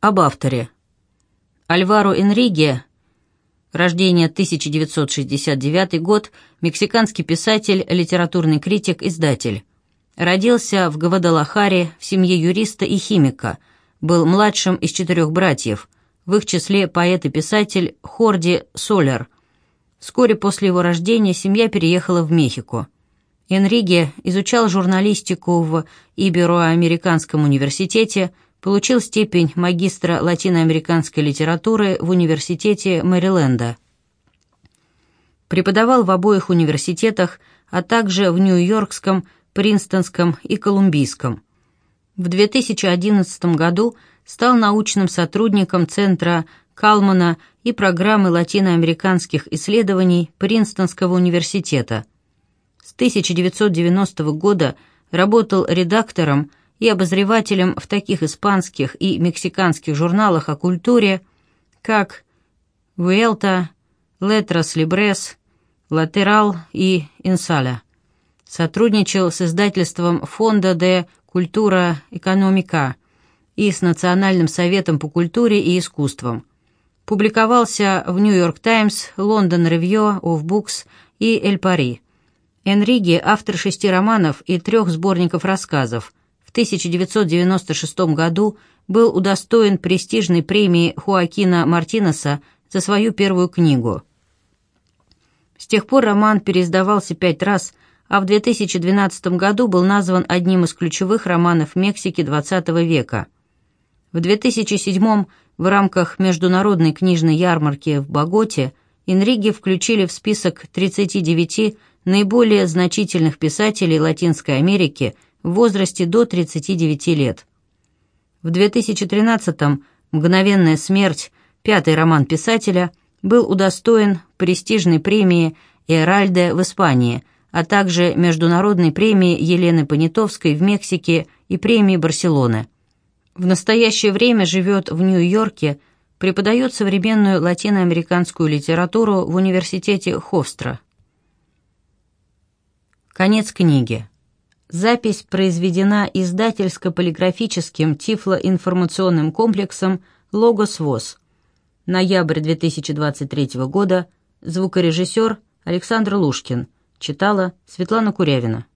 Об авторе. Альваро Энриге, рождение 1969 год, мексиканский писатель, литературный критик, издатель. Родился в Гвадалахаре в семье юриста и химика, был младшим из четырех братьев, в их числе поэт и писатель Хорди Солер. Вскоре после его рождения семья переехала в Мехико. Энриге изучал журналистику в Ибероамериканском университете – получил степень магистра латиноамериканской литературы в Университете Мэриленда. Преподавал в обоих университетах, а также в Нью-Йоркском, Принстонском и Колумбийском. В 2011 году стал научным сотрудником Центра Калмана и программы латиноамериканских исследований Принстонского университета. С 1990 года работал редактором и обозревателем в таких испанских и мексиканских журналах о культуре, как «Вуэлта», «Летрас Либрес», «Латерал» и «Инсаля». Сотрудничал с издательством «Фонда де Культура Экономика» и с Национальным советом по культуре и искусствам. Публиковался в «Нью-Йорк Таймс», «Лондон Ревью», «Оф Букс» и «Эль Пари». Энриге – автор шести романов и трех сборников рассказов – в 1996 году был удостоен престижной премии Хуакина Мартинеса за свою первую книгу. С тех пор роман переиздавался пять раз, а в 2012 году был назван одним из ключевых романов Мексики XX века. В 2007 в рамках международной книжной ярмарки в Боготе Инриги включили в список 39 наиболее значительных писателей Латинской Америки – в возрасте до 39 лет. В 2013-м «Мгновенная смерть», пятый роман писателя, был удостоен престижной премии «Эральде» в Испании, а также международной премии Елены Понятовской в Мексике и премии Барселоны. В настоящее время живет в Нью-Йорке, преподает современную латиноамериканскую литературу в университете Ховстра. Конец книги. Запись произведена издательско-полиграфическим тифлоинформационным комплексом «Логос ВОЗ». Ноябрь 2023 года. Звукорежиссер Александр Лушкин. Читала Светлана Курявина.